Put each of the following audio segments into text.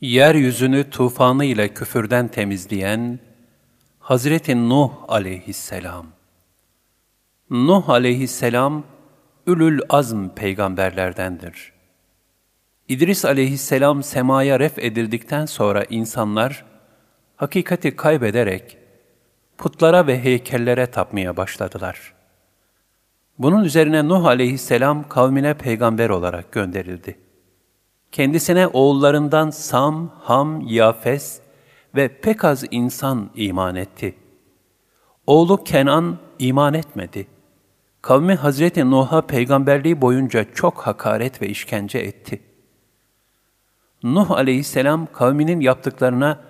Yeryüzünü tufanı ile küfürden temizleyen Hazreti Nuh aleyhisselam. Nuh aleyhisselam, ülül azm peygamberlerdendir. İdris aleyhisselam semaya ref edildikten sonra insanlar, hakikati kaybederek, putlara ve heykellere tapmaya başladılar. Bunun üzerine Nuh aleyhisselam kavmine peygamber olarak gönderildi. Kendisine oğullarından Sam, Ham, Yafes ve pek az insan iman etti. Oğlu Kenan iman etmedi. Kavmi Hazreti Nuh'a peygamberliği boyunca çok hakaret ve işkence etti. Nuh aleyhisselam kavminin yaptıklarına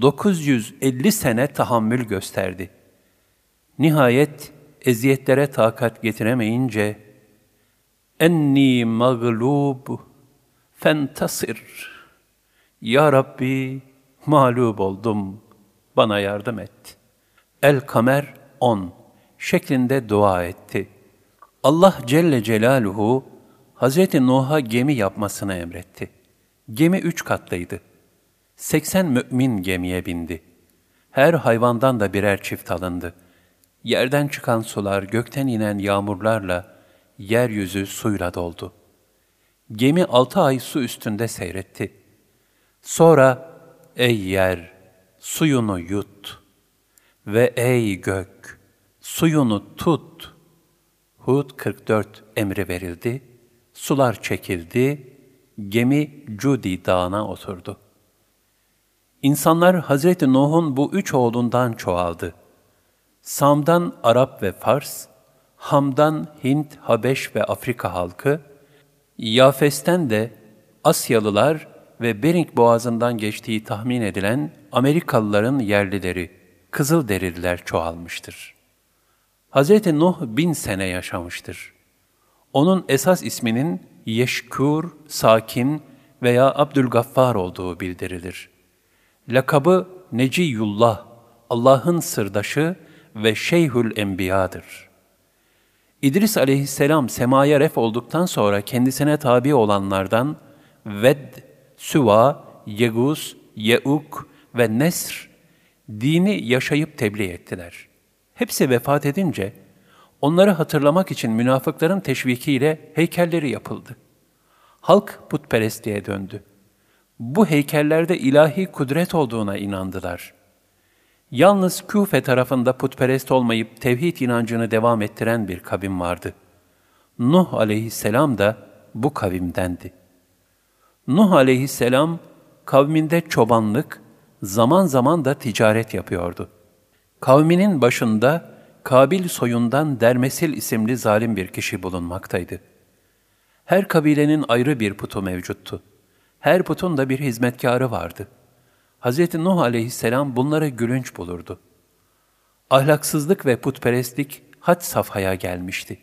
950 sene tahammül gösterdi. Nihayet eziyetlere takat getiremeyince enni mağlub fentasir Ya Rabbi mağlup oldum bana yardım et. El Kamer 10 şeklinde dua etti. Allah Celle Celaluhu Hazreti Nuh'a gemi yapmasını emretti. Gemi üç katlıydı. 80 mümin gemiye bindi. Her hayvandan da birer çift alındı. Yerden çıkan sular, gökten inen yağmurlarla yeryüzü suyla doldu. Gemi altı ay su üstünde seyretti. Sonra, ey yer, suyunu yut ve ey gök, suyunu tut. Hud 44 emri verildi, sular çekildi, gemi Cudi dağına oturdu. İnsanlar Hazreti Nuh'un bu üç oğlundan çoğaldı. Sam'dan Arap ve Fars, Ham'dan Hint, Habeş ve Afrika halkı, Yafes'ten de Asyalılar ve Bering Boğazı'ndan geçtiği tahmin edilen Amerikalıların yerlileri, Kızılderililer çoğalmıştır. Hz. Nuh bin sene yaşamıştır. Onun esas isminin Yeşkur, Sakin veya Abdülgaffar olduğu bildirilir. Lakabı Neciyullah, Allah'ın sırdaşı ve Şeyhül Enbiya'dır. İdris aleyhisselam semaya ref olduktan sonra kendisine tabi olanlardan Ved, Süva, Yegus, Yeuk ve Nesr dini yaşayıp tebliğ ettiler. Hepsi vefat edince onları hatırlamak için münafıkların teşvikiyle heykelleri yapıldı. Halk putperestliğe döndü. Bu heykellerde ilahi kudret olduğuna inandılar. Yalnız Küfe tarafında putperest olmayıp tevhid inancını devam ettiren bir kavim vardı. Nuh aleyhisselam da bu kavimdendi. Nuh aleyhisselam kavminde çobanlık, zaman zaman da ticaret yapıyordu. Kavminin başında Kabil soyundan Dermesil isimli zalim bir kişi bulunmaktaydı. Her kabilenin ayrı bir putu mevcuttu. Her putun da bir hizmetkarı vardı. Hz. Nuh aleyhisselam bunları gülünç bulurdu. Ahlaksızlık ve putperestlik had safhaya gelmişti.